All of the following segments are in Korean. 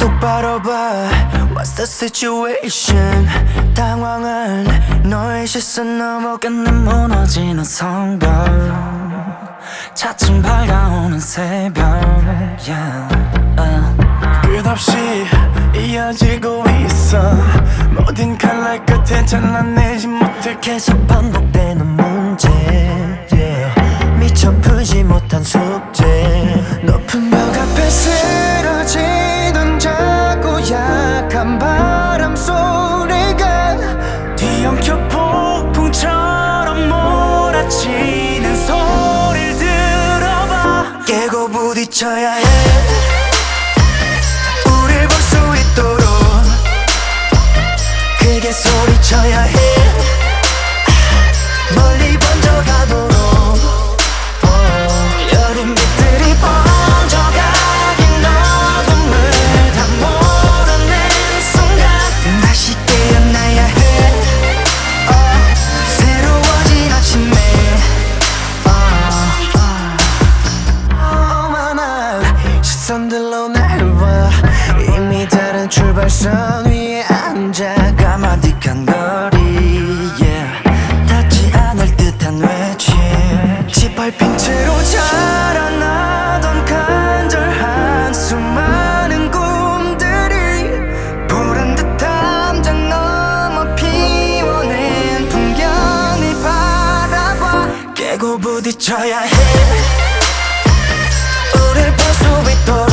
똑바로 봐. What's the situation? 당황한 너의 시선 넘어 끝내 무너지는 성벽 차츰 밝아오는 새벽 yeah. uh. 끝없이 이어지고 있어. 모든 칼날 끝에 잘라내지 못해. 계속 반복되는 문제. Yeah. 미처 풀지 못한 숙제 소리가 뒤엉켜 폭풍처럼 몰아치는 소리를 들어봐. 깨고 부딪혀야 해. 우릴 볼 수 있도록 크게 소리쳐야 해. 멀리 번져가도 출발선 위에 앉아 까마득한 거리 yeah. 닿지 않을 듯한 외침 짓밟힌 채로 자라나던 간절한 수많은 꿈들이 보란 듯한 담장 넘어 피워낸 풍경을 바라봐 깨고 부딪혀야 해 우릴 볼수 있도록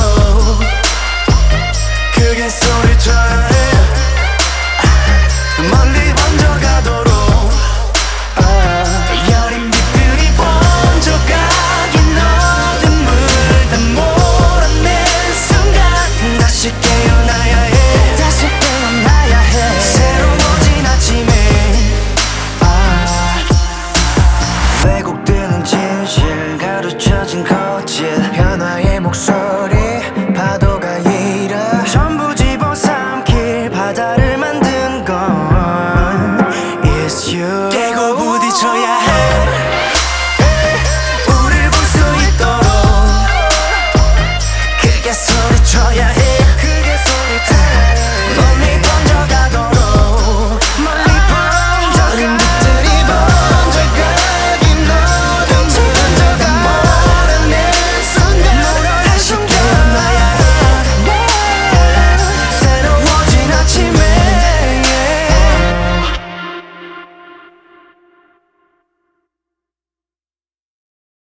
거짓 변화의 목소리